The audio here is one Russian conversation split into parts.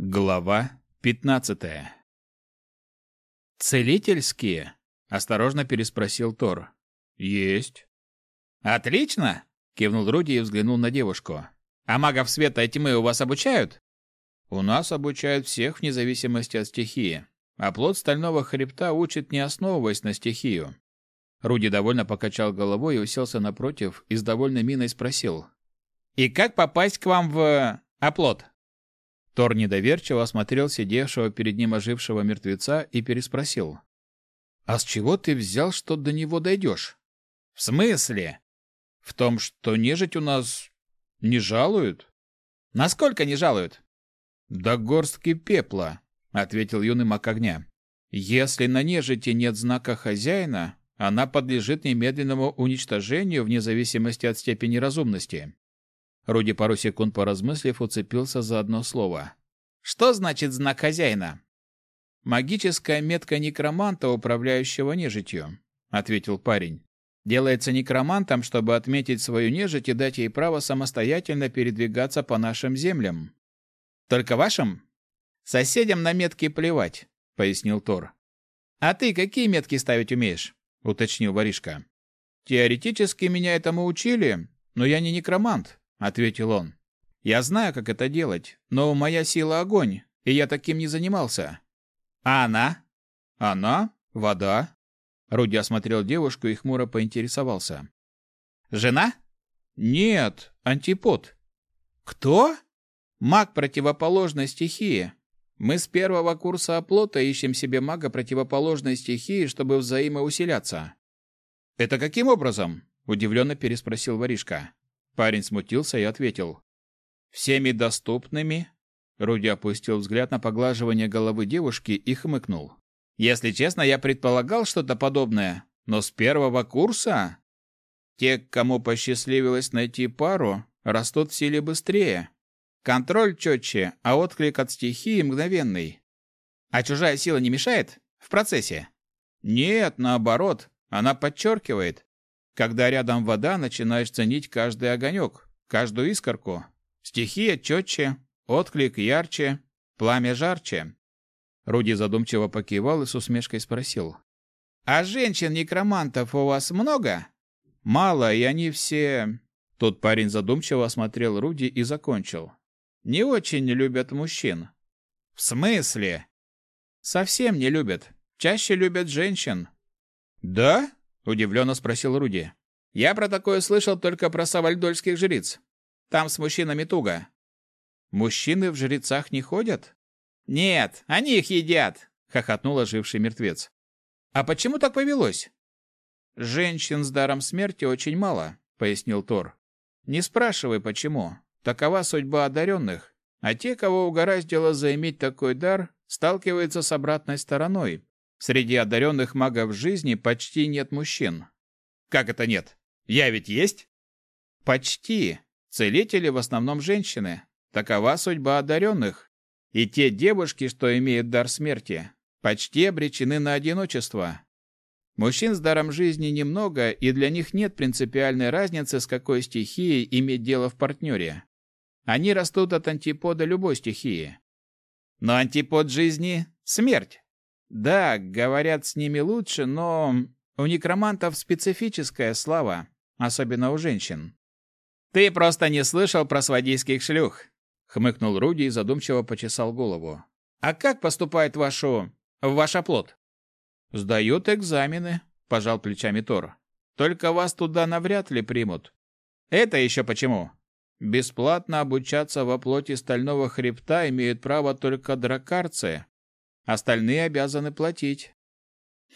Глава пятнадцатая. «Целительские?» — осторожно переспросил Тор. «Есть». «Отлично!» — кивнул Руди и взглянул на девушку. «А магов света и тьмы у вас обучают?» «У нас обучают всех вне зависимости от стихии. А плод стального хребта учит, не основываясь на стихию». Руди довольно покачал головой и уселся напротив и с довольной миной спросил. «И как попасть к вам в... оплот?» Тор недоверчиво осмотрел сидевшего перед ним ожившего мертвеца и переспросил. «А с чего ты взял, что до него дойдешь?» «В смысле?» «В том, что нежить у нас не жалуют». «Насколько не жалуют?» «До горстки пепла», — ответил юный маг огня. «Если на нежити нет знака хозяина, она подлежит немедленному уничтожению вне зависимости от степени разумности. Руди пару секунд поразмыслив, уцепился за одно слово. «Что значит знак хозяина?» «Магическая метка некроманта, управляющего нежитью», — ответил парень. «Делается некромантом, чтобы отметить свою нежить и дать ей право самостоятельно передвигаться по нашим землям». «Только вашим?» «Соседям на метки плевать», — пояснил Тор. «А ты какие метки ставить умеешь?» — уточнил воришка. «Теоретически меня этому учили, но я не некромант, — ответил он. «Я знаю, как это делать, но моя сила — огонь, и я таким не занимался». «А она?» «Она? Вода?» Руди осмотрел девушку и хмуро поинтересовался. «Жена?» «Нет, антипод». «Кто?» «Маг противоположной стихии. Мы с первого курса оплота ищем себе мага противоположной стихии, чтобы взаимоусиляться». «Это каким образом?» – удивленно переспросил воришка. Парень смутился и ответил. «Всеми доступными?» Руди опустил взгляд на поглаживание головы девушки и хмыкнул. «Если честно, я предполагал что-то подобное, но с первого курса...» «Те, кому посчастливилось найти пару, растут в силе быстрее. Контроль четче, а отклик от стихии мгновенный. А чужая сила не мешает? В процессе?» «Нет, наоборот, она подчеркивает. Когда рядом вода, начинаешь ценить каждый огонек, каждую искорку. Стихия четче, отклик ярче, пламя жарче. Руди задумчиво покивал и с усмешкой спросил. «А женщин-некромантов у вас много?» «Мало, и они все...» Тот парень задумчиво осмотрел Руди и закончил. «Не очень любят мужчин». «В смысле?» «Совсем не любят. Чаще любят женщин». «Да?» Удивленно спросил Руди. Я про такое слышал только про савальдольских жриц. Там с мужчинами туго. Мужчины в жрецах не ходят? Нет, они их едят, хохотнул оживший мертвец. А почему так повелось? Женщин с даром смерти очень мало, пояснил Тор. Не спрашивай почему. Такова судьба одаренных. А те, кого угораздило заиметь такой дар, сталкиваются с обратной стороной, Среди одаренных магов жизни почти нет мужчин. Как это нет? Я ведь есть? Почти. Целители в основном женщины. Такова судьба одаренных. И те девушки, что имеют дар смерти, почти обречены на одиночество. Мужчин с даром жизни немного, и для них нет принципиальной разницы, с какой стихией иметь дело в партнере. Они растут от антипода любой стихии. Но антипод жизни — смерть. Да, говорят, с ними лучше, но у некромантов специфическая слава, особенно у женщин. Ты просто не слышал про свадийских шлюх, хмыкнул Руди и задумчиво почесал голову. А как поступает вашу в ваш оплот? Сдают экзамены, пожал плечами Тор. Только вас туда навряд ли примут. Это еще почему? Бесплатно обучаться в оплоте стального хребта имеют право только дракарцы, Остальные обязаны платить.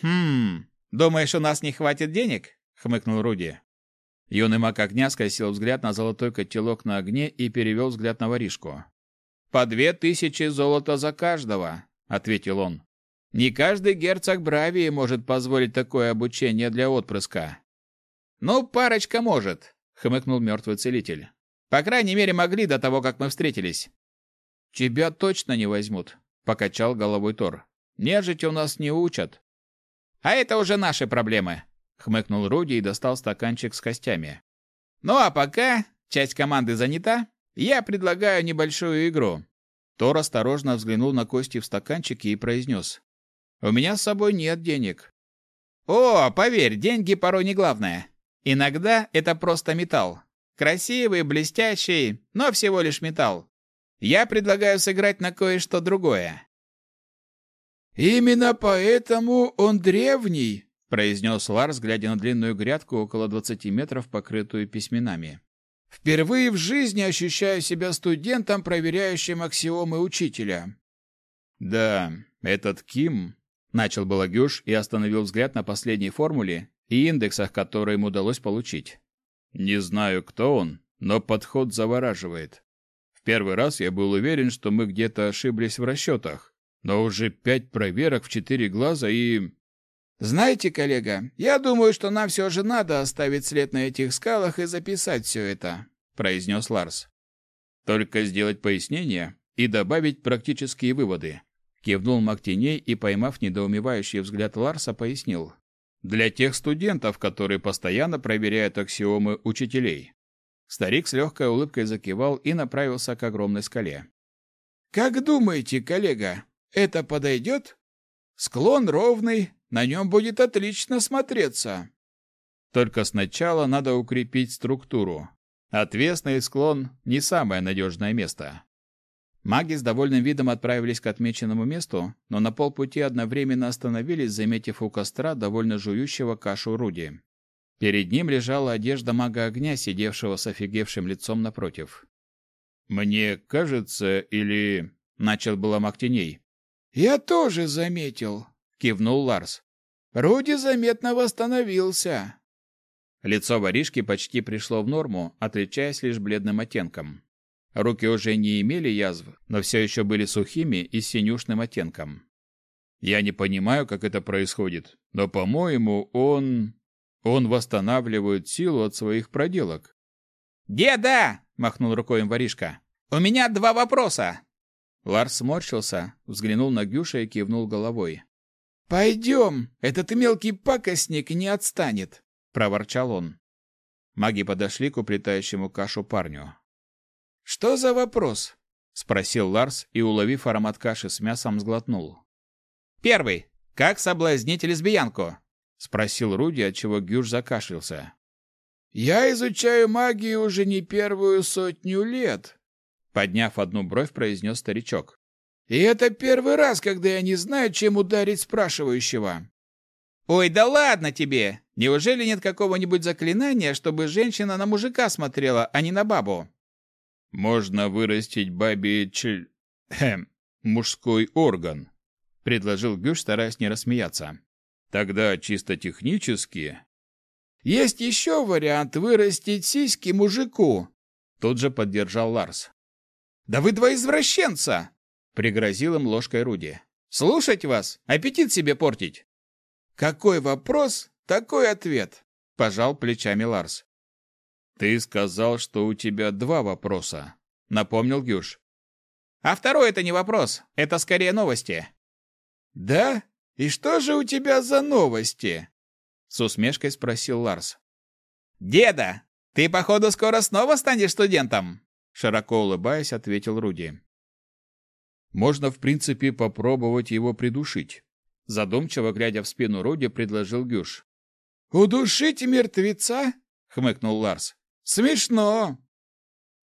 Хм, думаешь, у нас не хватит денег? хмыкнул Руди. Юный маг огня скосил взгляд на золотой котелок на огне и перевел взгляд на воришку. «По две тысячи золота за каждого», — ответил он. «Не каждый герцог Бравии может позволить такое обучение для отпрыска». «Ну, парочка может», — хмыкнул мертвый целитель. «По крайней мере, могли до того, как мы встретились». «Тебя точно не возьмут», покачал головой Тор. Нежить у нас не учат. А это уже наши проблемы, хмыкнул Руди и достал стаканчик с костями. Ну а пока часть команды занята, я предлагаю небольшую игру. Тор осторожно взглянул на кости в стаканчике и произнес. «У меня с собой нет денег». «О, поверь, деньги порой не главное. Иногда это просто металл. Красивый, блестящий, но всего лишь металл. Я предлагаю сыграть на кое-что другое». «Именно поэтому он древний», — произнес Ларс, глядя на длинную грядку около 20 метров, покрытую письменами. Впервые в жизни ощущаю себя студентом, проверяющим аксиомы учителя. Да, этот Ким, начал было Гюш и остановил взгляд на последней формуле и индексах, которые ему удалось получить. Не знаю, кто он, но подход завораживает. Первый раз я был уверен, что мы где-то ошиблись в расчетах, но уже пять проверок в четыре глаза и... Знаете, коллега, я думаю, что нам все же надо оставить след на этих скалах и записать все это, произнес Ларс. Только сделать пояснение и добавить практические выводы. Кивнул Мактиней и, поймав недоумевающий взгляд Ларса, пояснил. Для тех студентов, которые постоянно проверяют аксиомы учителей. Старик с легкой улыбкой закивал и направился к огромной скале. «Как думаете, коллега, это подойдет? Склон ровный, на нем будет отлично смотреться. Только сначала надо укрепить структуру. Отвесный склон – не самое надежное место. Маги с довольным видом отправились к отмеченному месту, но на полпути одновременно остановились, заметив у костра довольно жующего кашу Руди. Перед ним лежала одежда мага огня, сидевшего с офигевшим лицом напротив. «Мне кажется, или...» — начал было маг теней. «Я тоже заметил», кивнул Ларс. Руди заметно восстановился. Лицо воришки почти пришло в норму, отличаясь лишь бледным оттенком. Руки уже не имели язв, но все еще были сухими и с синюшным оттенком. Я не понимаю, как это происходит, но, по-моему, он... он восстанавливает силу от своих проделок. «Деда!» — махнул рукой им воришка. «У меня два вопроса!» Ларс сморщился, взглянул на Гюша и кивнул головой. «Пойдем, этот мелкий пакостник не отстанет», — проворчал он. Маги подошли к уплетающему кашу парню. «Что за вопрос?» — спросил Ларс и, уловив аромат каши с мясом, сглотнул. «Первый. Как соблазнить лесбиянку?» — спросил Руди, отчего Гюш закашлялся. «Я изучаю магию уже не первую сотню лет», — подняв одну бровь, произнес старичок. И это первый раз, когда я не знаю, чем ударить спрашивающего. Ой, да ладно тебе. Неужели нет какого-нибудь заклинания, чтобы женщина на мужика смотрела, а не на бабу? Можно вырастить бабе чл... Хм, мужской орган, предложил Гюш, стараясь не рассмеяться. Тогда чисто технически есть еще вариант вырастить сиськи мужику. Тут же поддержал Ларс. Да вы два извращенца, Пригрозил им ложкой Руди. «Слушать вас? Аппетит себе портить!» «Какой вопрос, такой ответ!» – пожал плечами Ларс. «Ты сказал, что у тебя два вопроса», – напомнил Гюш. «А второй – это не вопрос, это скорее новости». «Да? И что же у тебя за новости?» – с усмешкой спросил Ларс. «Деда, ты, походу, скоро снова станешь студентом?» Широко улыбаясь, ответил Руди. Можно, в принципе, попробовать его придушить. Задумчиво глядя в спину Руди, предложил Гюш. «Удушить мертвеца?» — хмыкнул Ларс. «Смешно!»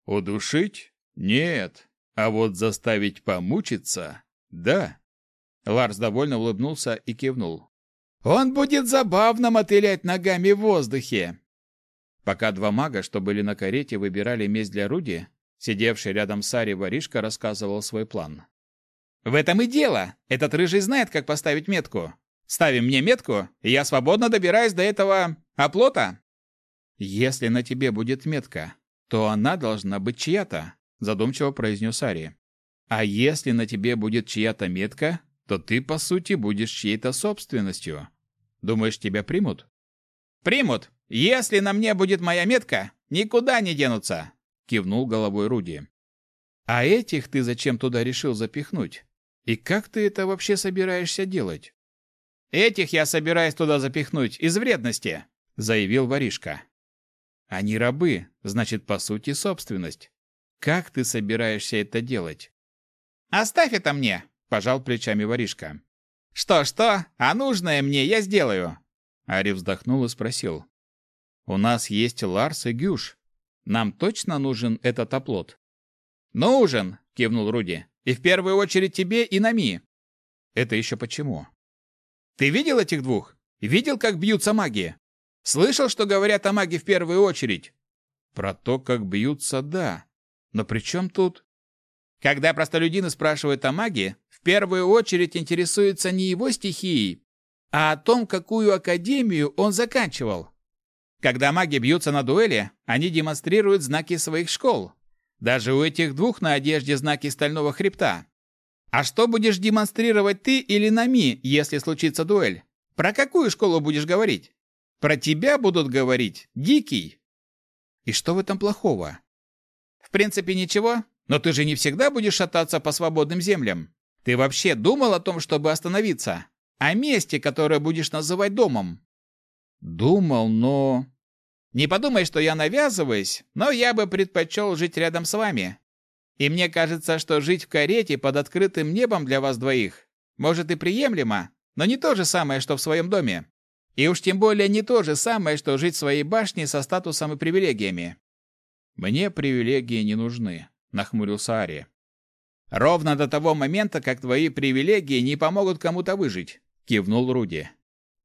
«Удушить? Нет. А вот заставить помучиться? Да». Ларс довольно улыбнулся и кивнул. «Он будет забавно мотылять ногами в воздухе!» Пока два мага, что были на карете, выбирали месть для Руди, сидевший рядом с Ари воришка рассказывал свой план. В этом и дело. Этот рыжий знает, как поставить метку. Ставим мне метку, и я свободно добираюсь до этого оплота. Если на тебе будет метка, то она должна быть чья-то, задумчиво произнес Ари. А если на тебе будет чья-то метка, то ты, по сути, будешь чьей-то собственностью. Думаешь, тебя примут? Примут. Если на мне будет моя метка, никуда не денутся, кивнул головой Руди. А этих ты зачем туда решил запихнуть? И как ты это вообще собираешься делать? Этих я собираюсь туда запихнуть из вредности, заявил воришка. Они рабы, значит, по сути, собственность. Как ты собираешься это делать? Оставь это мне, пожал плечами воришка. Что-что, а нужное мне я сделаю. Ари вздохнул и спросил. У нас есть Ларс и Гюш. Нам точно нужен этот оплот? Нужен, кивнул Руди. И в первую очередь тебе и Нами. Это еще почему? Ты видел этих двух? Видел, как бьются маги? Слышал, что говорят о маге в первую очередь? Про то, как бьются, да. Но при чем тут? Когда простолюдины спрашивают о маге, в первую очередь интересуются не его стихией, а о том, какую академию он заканчивал. Когда маги бьются на дуэли, они демонстрируют знаки своих школ. Даже у этих двух на одежде знаки стального хребта. А что будешь демонстрировать ты или Нами, если случится дуэль? Про какую школу будешь говорить? Про тебя будут говорить, Дикий. И что в этом плохого? В принципе, ничего, но ты же не всегда будешь шататься по свободным землям. Ты вообще думал о том, чтобы остановиться? О месте, которое будешь называть домом? Думал, но... Не подумай, что я навязываюсь, но я бы предпочел жить рядом с вами. И мне кажется, что жить в карете под открытым небом для вас двоих может и приемлемо, но не то же самое, что в своем доме. И уж тем более не то же самое, что жить в своей башне со статусом и привилегиями. Мне привилегии не нужны, нахмурился Ари. Ровно до того момента, как твои привилегии не помогут кому-то выжить, кивнул Руди.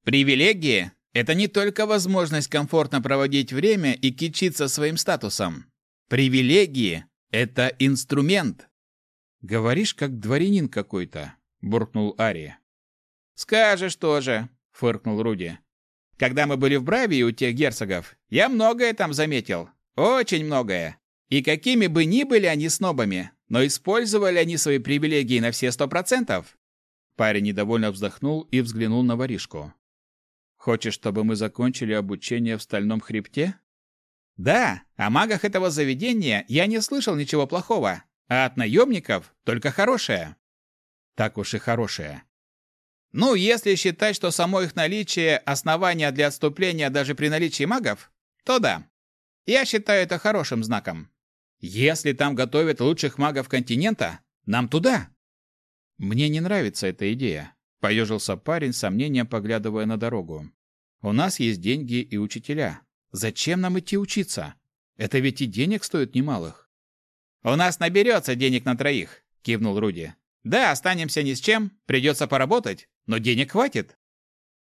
Привилегии это не только возможность комфортно проводить время и кичиться своим статусом. Привилегии это инструмент. Говоришь, как дворянин какой-то, буркнул Ари. Скажешь тоже, фыркнул Руди. Когда мы были в Бравии у тех герцогов, я многое там заметил. Очень многое. И какими бы ни были они снобами, но использовали они свои привилегии на все сто процентов. Парень недовольно вздохнул и взглянул на воришку. Хочешь, чтобы мы закончили обучение в стальном хребте? Да, о магах этого заведения я не слышал ничего плохого, а от наемников только хорошее. Так уж и хорошее. Ну, если считать, что само их наличие – основания для отступления даже при наличии магов, то да. Я считаю это хорошим знаком. Если там готовят лучших магов континента, нам туда. Мне не нравится эта идея, поежился парень сомнением, поглядывая на дорогу. У нас есть деньги и учителя. Зачем нам идти учиться? Это ведь и денег стоит немалых. У нас наберется денег на троих, кивнул Руди. Да, останемся ни с чем, придется поработать, но денег хватит.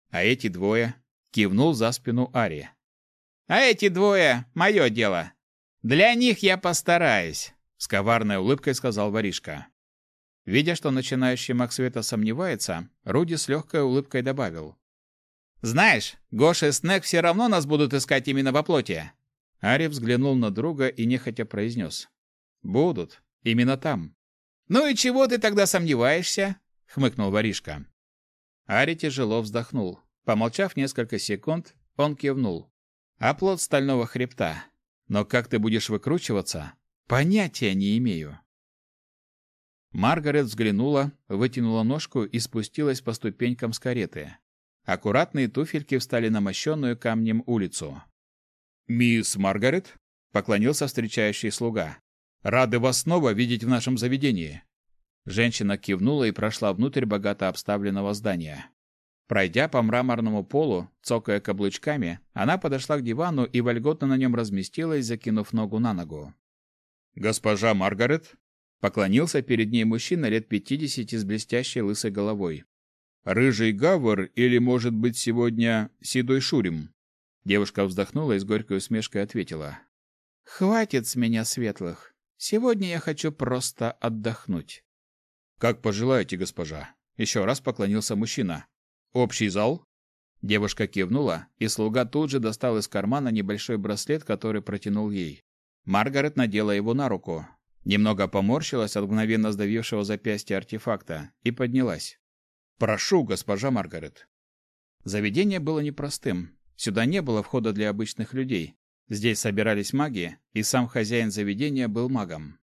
А эти двое кивнул за спину Ари. А эти двое мое дело. Для них я постараюсь, с коварной улыбкой сказал воришка. Видя, что начинающий маг света сомневается, Руди с легкой улыбкой добавил: "Знаешь, Гоша и Снег все равно нас будут искать именно во плоти". Ари взглянул на друга и нехотя произнес. "Будут, именно там". «Ну и чего ты тогда сомневаешься?» — хмыкнул воришка. Ари тяжело вздохнул. Помолчав несколько секунд, он кивнул. «Оплот стального хребта. Но как ты будешь выкручиваться? Понятия не имею». Маргарет взглянула, вытянула ножку и спустилась по ступенькам с кареты. Аккуратные туфельки встали на мощенную камнем улицу. «Мисс Маргарет?» — поклонился встречающий слуга. Рады вас снова видеть в нашем заведении. Женщина кивнула и прошла внутрь богато обставленного здания. Пройдя по мраморному полу, цокая каблучками, она подошла к дивану и вольготно на нем разместилась, закинув ногу на ногу. «Госпожа Маргарет?» Поклонился перед ней мужчина лет пятидесяти с блестящей лысой головой. «Рыжий гавр или, может быть, сегодня седой шурим?» Девушка вздохнула и с горькой усмешкой ответила. «Хватит с меня светлых. Сегодня я хочу просто отдохнуть. Как пожелаете, госпожа. Еще раз поклонился мужчина. Общий зал? Девушка кивнула, и слуга тут же достал из кармана небольшой браслет, который протянул ей. Маргарет надела его на руку, немного поморщилась от мгновенно сдавившего запястья артефакта и поднялась. «Прошу, госпожа Маргарет». Заведение было непростым. Сюда не было входа для обычных людей. Здесь собирались маги, и сам хозяин заведения был магом.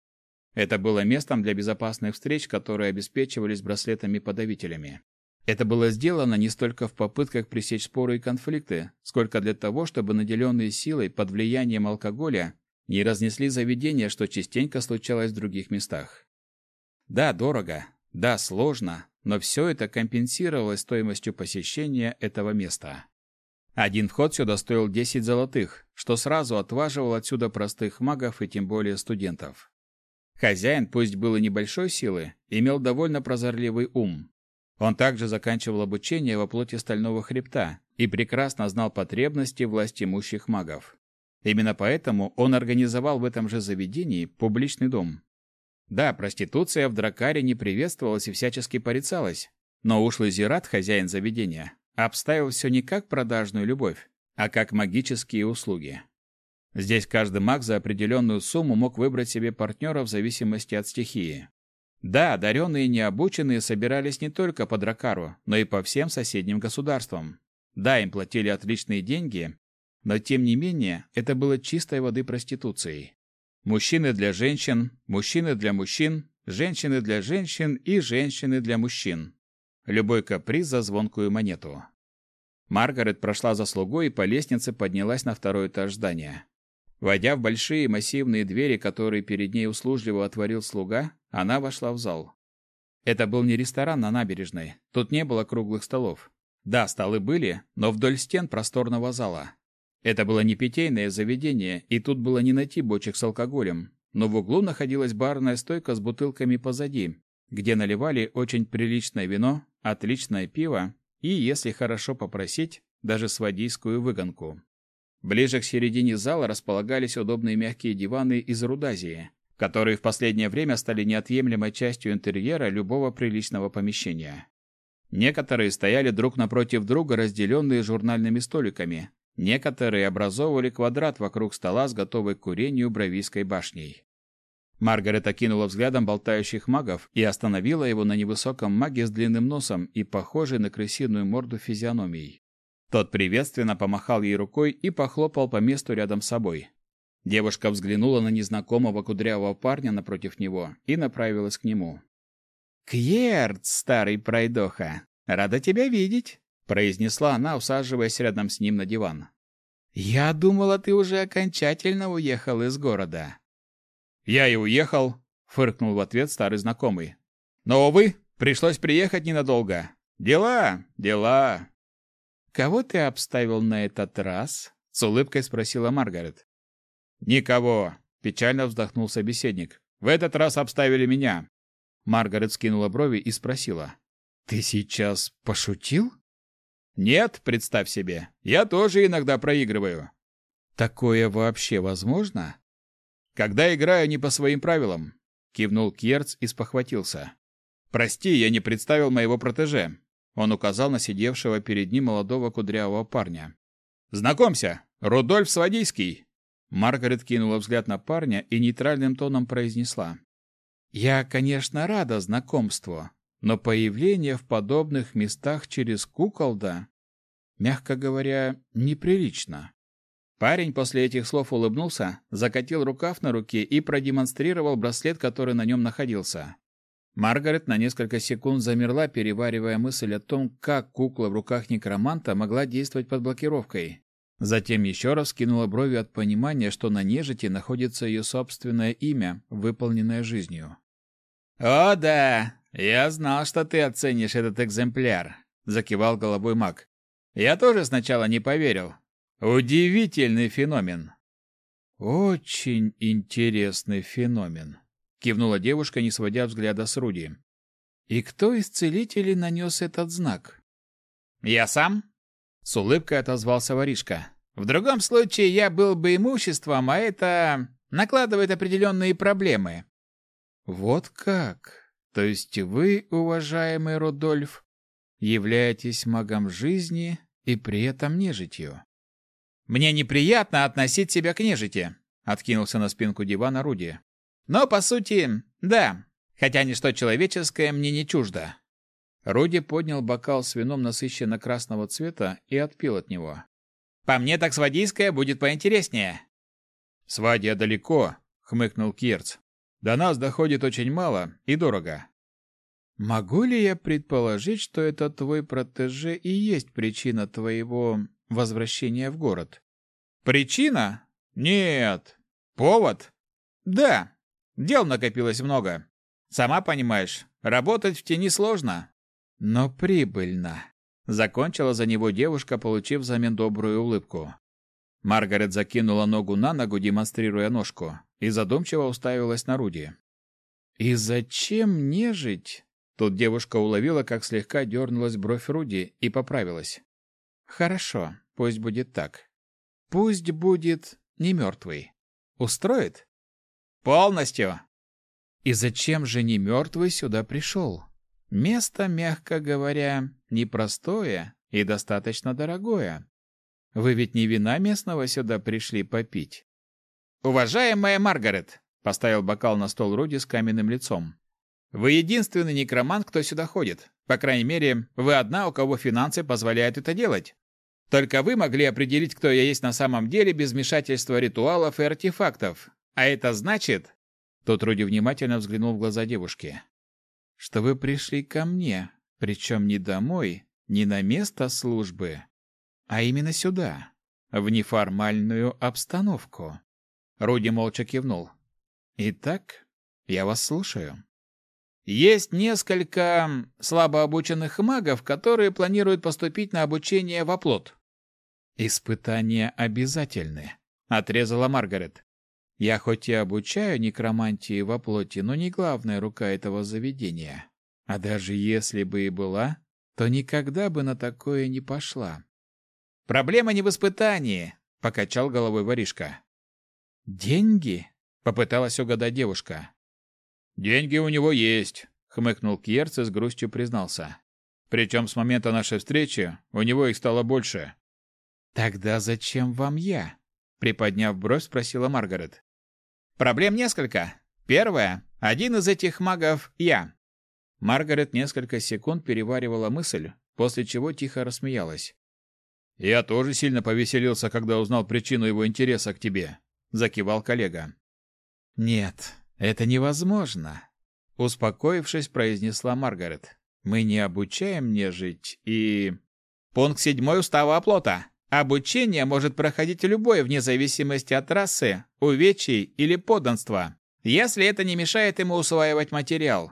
Это было местом для безопасных встреч, которые обеспечивались браслетами-подавителями. Это было сделано не столько в попытках пресечь споры и конфликты, сколько для того, чтобы наделенные силой под влиянием алкоголя не разнесли заведение, что частенько случалось в других местах. Да, дорого, да, сложно, но все это компенсировалось стоимостью посещения этого места. Один вход сюда стоил 10 золотых, что сразу отваживал отсюда простых магов и тем более студентов. Хозяин, пусть был и небольшой силы, имел довольно прозорливый ум. Он также заканчивал обучение во плоти Стального Хребта и прекрасно знал потребности власть имущих магов. Именно поэтому он организовал в этом же заведении публичный дом. Да, проституция в Дракаре не приветствовалась и всячески порицалась, но ушлый Зират, хозяин заведения, обставил все не как продажную любовь, а как магические услуги. Здесь каждый маг за определенную сумму мог выбрать себе партнера в зависимости от стихии. Да, одаренные и необученные собирались не только по Дракару, но и по всем соседним государствам. Да, им платили отличные деньги, но тем не менее это было чистой воды проституцией. Мужчины для женщин, мужчины для мужчин, женщины для женщин и женщины для мужчин. Любой каприз за звонкую монету. Маргарет прошла за слугой и по лестнице поднялась на второй этаж здания. Войдя в большие массивные двери, которые перед ней услужливо отворил слуга, она вошла в зал. Это был не ресторан на набережной. Тут не было круглых столов. Да, столы были, но вдоль стен просторного зала. Это было не питейное заведение, и тут было не найти бочек с алкоголем, но в углу находилась барная стойка с бутылками позади, где наливали очень приличное вино, отличное пиво и, если хорошо попросить, даже свадийскую выгонку. Ближе к середине зала располагались удобные мягкие диваны из рудазии, которые в последнее время стали неотъемлемой частью интерьера любого приличного помещения. Некоторые стояли друг напротив друга, разделенные журнальными столиками. Некоторые образовывали квадрат вокруг стола с готовой к курению бровийской башней. Маргарет окинула взглядом болтающих магов и остановила его на невысоком маге с длинным носом и похожей на крысиную морду физиономией. Тот приветственно помахал ей рукой и похлопал по месту рядом с собой. Девушка взглянула на незнакомого кудрявого парня напротив него и направилась к нему. «Кьерт, старый пройдоха, рада тебя видеть», — произнесла она, усаживаясь рядом с ним на диван. «Я думала, ты уже окончательно уехал из города». «Я и уехал», — фыркнул в ответ старый знакомый. «Но, увы, пришлось приехать ненадолго. Дела, дела». «Кого ты обставил на этот раз?» — с улыбкой спросила Маргарет. «Никого», — печально вздохнул собеседник. «В этот раз обставили меня». Маргарет скинула брови и спросила. «Ты сейчас пошутил?» «Нет, представь себе. Я тоже иногда проигрываю». «Такое вообще возможно?» Когда играю не по своим правилам, кивнул Кьерц и спохватился. Прости, я не представил моего протеже. Он указал на сидевшего перед ним молодого кудрявого парня. Знакомься, Рудольф Свадийский. Маргарет кинула взгляд на парня и нейтральным тоном произнесла: "Я, конечно, рада знакомству, но появление в подобных местах через куколда, мягко говоря, неприлично". Парень после этих слов улыбнулся, закатил рукав на руке и продемонстрировал браслет, который на нем находился. Маргарет на несколько секунд замерла, переваривая мысль о том, как кукла в руках некроманта могла действовать под блокировкой. Затем еще раз кинула брови от понимания, что на нежити находится ее собственное имя, выполненное жизнью. «О да, я знал, что ты оценишь этот экземпляр», — закивал головой маг. «Я тоже сначала не поверил, Удивительный феномен. Очень интересный феномен, кивнула девушка, не сводя взгляда с Руди. И кто из целителей нанес этот знак? Я сам, с улыбкой отозвался воришка. В другом случае я был бы имуществом, а это накладывает определенные проблемы. Вот как? То есть вы, уважаемый Рудольф, являетесь магом жизни и при этом нежитью? Мне неприятно относить себя к нежити, откинулся на спинку дивана Руди. Но по сути, да, хотя ничто человеческое мне не чуждо. Руди поднял бокал с вином насыщенно красного цвета и отпил от него. По мне так свадийское будет поинтереснее. Свадья далеко, хмыкнул Кирц. До нас доходит очень мало и дорого. Могу ли я предположить, что это твой протеже и есть причина твоего возвращения в город. Причина? Нет. Повод? Да. Дел накопилось много. Сама понимаешь, работать в тени сложно, но прибыльно. Закончила за него девушка, получив взамен добрую улыбку. Маргарет закинула ногу на ногу, демонстрируя ножку, и задумчиво уставилась на Руди. «И зачем нежить?» Тут девушка уловила, как слегка дернулась бровь Руди и поправилась. «Хорошо, пусть будет так. Пусть будет не мертвый. Устроит?» «Полностью!» «И зачем же не мертвый сюда пришел?» Место, мягко говоря, непростое и достаточно дорогое. Вы ведь не вина местного сюда пришли попить. Уважаемая Маргарет, поставил бокал на стол Руди с каменным лицом. Вы единственный некромант, кто сюда ходит. По крайней мере, вы одна, у кого финансы позволяют это делать. Только вы могли определить, кто я есть на самом деле без вмешательства ритуалов и артефактов. А это значит, Тут Руди внимательно взглянул в глаза девушки что вы пришли ко мне, причем не домой, не на место службы, а именно сюда, в неформальную обстановку. Руди молча кивнул. Итак, я вас слушаю. Есть несколько слабообученных магов, которые планируют поступить на обучение в оплот. Испытания обязательны, отрезала Маргарет. Я хоть и обучаю некромантии во плоти, но не главная рука этого заведения. А даже если бы и была, то никогда бы на такое не пошла. Проблема не в испытании, покачал головой воришка. Деньги? попыталась угадать девушка. Деньги у него есть, хмыкнул Кьерц и с грустью признался. Причем с момента нашей встречи у него их стало больше. Тогда зачем вам я? приподняв бровь, спросила Маргарет. Проблем несколько. Первое. Один из этих магов – я. Маргарет несколько секунд переваривала мысль, после чего тихо рассмеялась. «Я тоже сильно повеселился, когда узнал причину его интереса к тебе», – закивал коллега. «Нет, это невозможно», – успокоившись, произнесла Маргарет. «Мы не обучаем нежить и...» «Пункт седьмой устава оплота. Обучение может проходить любой вне зависимости от расы, увечий или подданства, если это не мешает ему усваивать материал,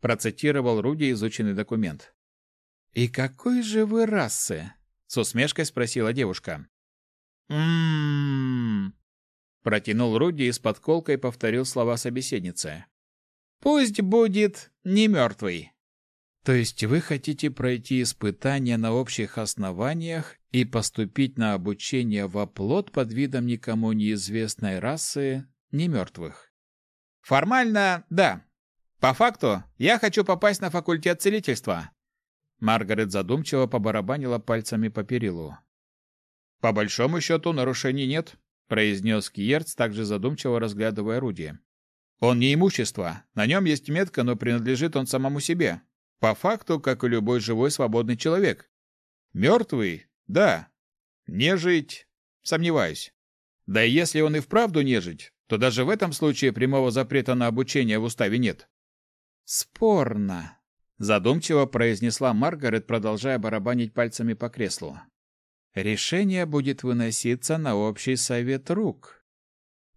процитировал Руди изученный документ. И какой же вы расы? с усмешкой спросила девушка. М-м. Протянул Руди и с подколкой повторил слова собеседницы. Пусть будет не мертвый. То есть вы хотите пройти испытания на общих основаниях и поступить на обучение в оплот под видом никому неизвестной расы немертвых? Формально, да. По факту, я хочу попасть на факультет целительства. Маргарет задумчиво побарабанила пальцами по перилу. По большому счету нарушений нет, произнес Кьерц, также задумчиво разглядывая орудие. Он не имущество, на нем есть метка, но принадлежит он самому себе. По факту, как и любой живой свободный человек. Мертвый? Да. Нежить? Сомневаюсь. Да и если он и вправду нежить, то даже в этом случае прямого запрета на обучение в уставе нет. Спорно, задумчиво произнесла Маргарет, продолжая барабанить пальцами по креслу. Решение будет выноситься на общий совет рук.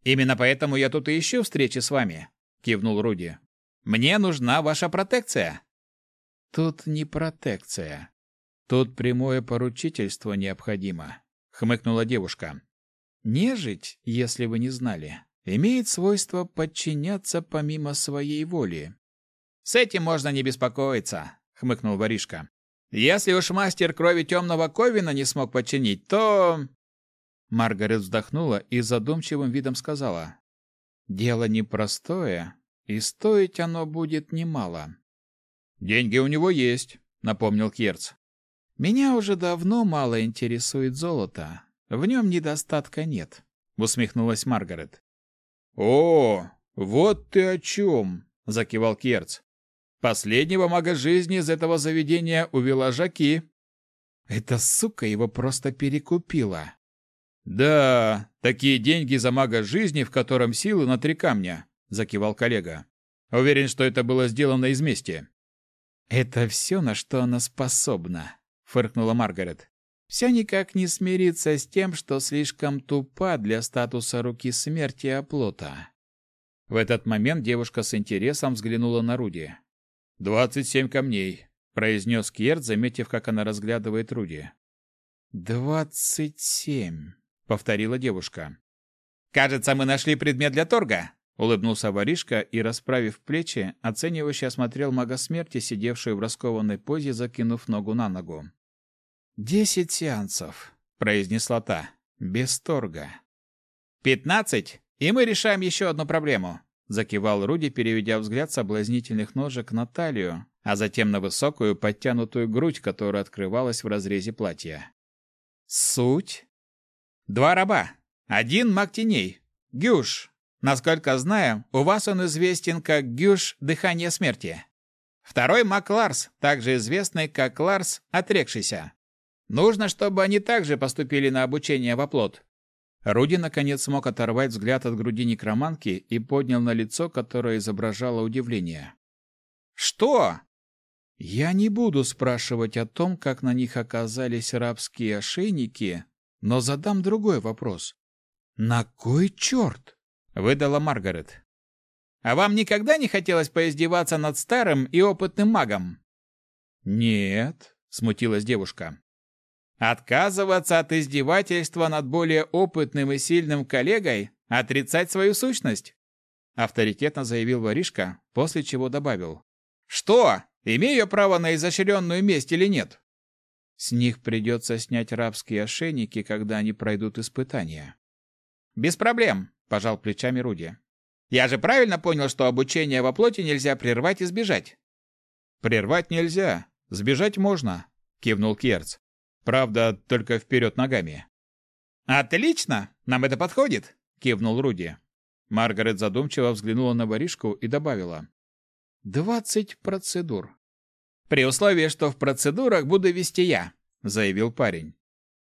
Именно поэтому я тут и ищу встречи с вами, кивнул Руди. Мне нужна ваша протекция. Тут не протекция. Тут прямое поручительство необходимо, хмыкнула девушка. Нежить, если вы не знали, имеет свойство подчиняться помимо своей воли. С этим можно не беспокоиться, хмыкнул воришка. Если уж мастер крови темного Ковина не смог подчинить, то Маргарет вздохнула и задумчивым видом сказала: "Дело непростое, и стоить оно будет немало. Деньги у него есть, напомнил Кьерц. Меня уже давно мало интересует золото. В нем недостатка нет, усмехнулась Маргарет. О, вот ты о чем, закивал Кьерц. Последнего мага жизни из этого заведения увела Жаки. Эта сука его просто перекупила. Да, такие деньги за мага жизни, в котором силы на три камня, закивал коллега. Уверен, что это было сделано из мести. «Это все, на что она способна», — фыркнула Маргарет. «Все никак не смириться с тем, что слишком тупа для статуса руки смерти оплота». В этот момент девушка с интересом взглянула на Руди. «Двадцать семь камней», — произнес Кьерт, заметив, как она разглядывает Руди. «Двадцать семь», — повторила девушка. «Кажется, мы нашли предмет для торга», — улыбнулся воришка и, расправив плечи, оценивающе осмотрел мага смерти, сидевшую в раскованной позе, закинув ногу на ногу. «Десять сеансов», — произнесла та, — «без торга». «Пятнадцать, и мы решаем еще одну проблему», — закивал Руди, переведя взгляд соблазнительных ножек на талию, а затем на высокую подтянутую грудь, которая открывалась в разрезе платья. «Суть?» «Два раба. Один маг теней. Гюш. Насколько знаю, у вас он известен как Гюш Дыхание Смерти. Второй маг Ларс, также известный как Ларс Отрекшийся. Нужно, чтобы они также поступили на обучение в оплот. Руди наконец смог оторвать взгляд от груди некроманки и поднял на лицо, которое изображало удивление. «Что?» «Я не буду спрашивать о том, как на них оказались рабские ошейники, но задам другой вопрос. На кой черт?» — выдала Маргарет. «А вам никогда не хотелось поиздеваться над старым и опытным магом?» «Нет», — смутилась девушка. Отказываться от издевательства над более опытным и сильным коллегой, отрицать свою сущность, авторитетно заявил воришка, после чего добавил: "Что? Имею право на изощренную месть или нет?" С них придется снять рабские ошейники, когда они пройдут испытания. Без проблем, пожал плечами Руди. Я же правильно понял, что обучение во плоти нельзя прервать и сбежать. Прервать нельзя, сбежать можно, кивнул Керц. Правда, только вперед ногами. Отлично, нам это подходит, кивнул Руди. Маргарет задумчиво взглянула на воришку и добавила: «Двадцать процедур». «При условии, что в процедурах буду вести я», — заявил парень.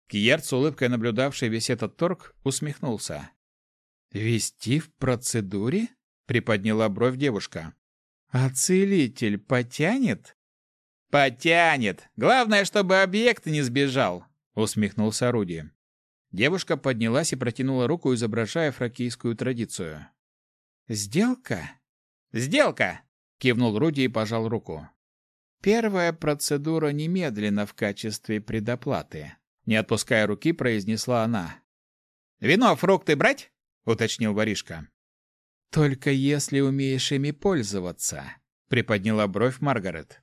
Кьерт, с улыбкой наблюдавший весь этот торг, усмехнулся. «Вести в процедуре?» — приподняла бровь девушка. «А целитель потянет?» Потянет. Главное, чтобы объект не сбежал, усмехнулся Руди. Девушка поднялась и протянула руку, изображая фракийскую традицию. Сделка? Сделка, кивнул Руди и пожал руку. Первая процедура немедленно в качестве предоплаты. Не отпуская руки, произнесла она. Вино, фрукты брать? Уточнил воришка. Только если умеешь ими пользоваться, приподняла бровь Маргарет.